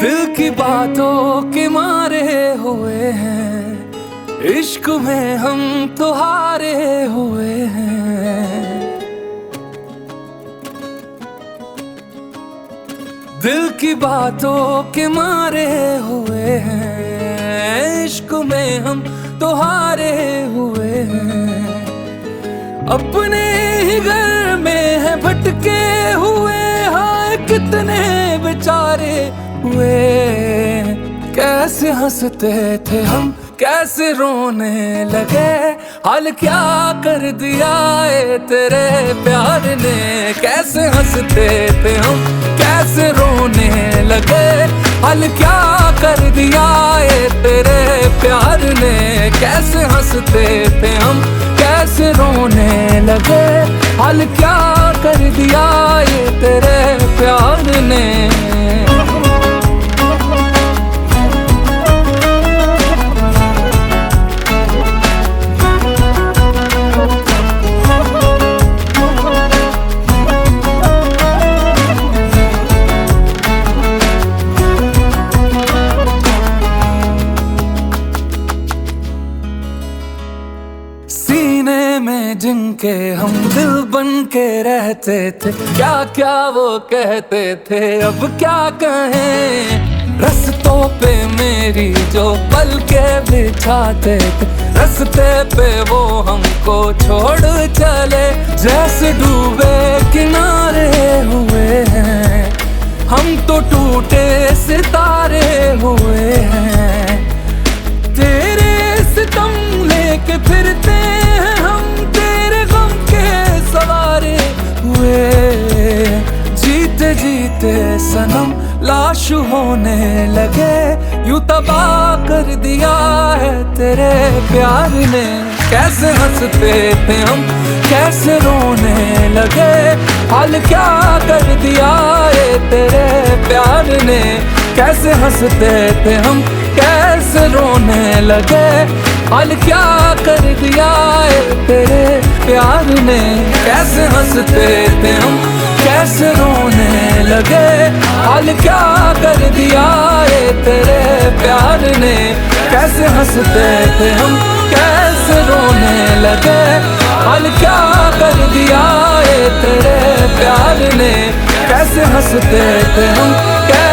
दिल की बातों के मारे हुए हैं इश्क में हम तो हारे हुए हैं। दिल की बातों के मारे हुए हैं। इश्क में हम तो हारे हुए हैं। अपने ही घर में है भटके हुए हाय, कितने बेचारे हुए कैसे हँसते थे हम? कैसे रोने लगे? हाल क्या कर दिया है तेरे प्यार ने? कैसे हँसते थे हम? कैसे रोने लगे? हाल क्या कर दिया है तेरे प्यार ने? कैसे हँसते थे हम? कैसे रोने लगे? हाल क्या कर दिया ये तेरे जिनके हम दिल बन के रहते थे क्या क्या वो कहते थे? अब क्या कहें? रस्तों पे मेरी जो पल के बिछाते थे, रस्ते पे वो हमको छोड़ चले, जैसे डूबे किनारे हुए हैं। हम तो टूटे सितारे हुए हैं। तेरे सितम लेके फिरते जीते सनम, लाश होने लगे। यू तबाह कर दिया है तेरे प्यार ने। कैसे हँसते थे हम, कैसे रोने लगे। हाल क्या कर दिया है तेरे प्यार ने। कैसे हँसते थे हम, कैसे रोने लगे। हाल क्या कर दिया है तेरे प्यार ने। कैसे हँसते थे हम कैसे रोने लगे। हाल क्या कर दिया ये तेरे प्यार ने? कैसे हँसते थे हम, कैसे रोने लगे? हाल क्या कर दिया ये तेरे प्यार ने? कैसे हँसते थे हम कैसे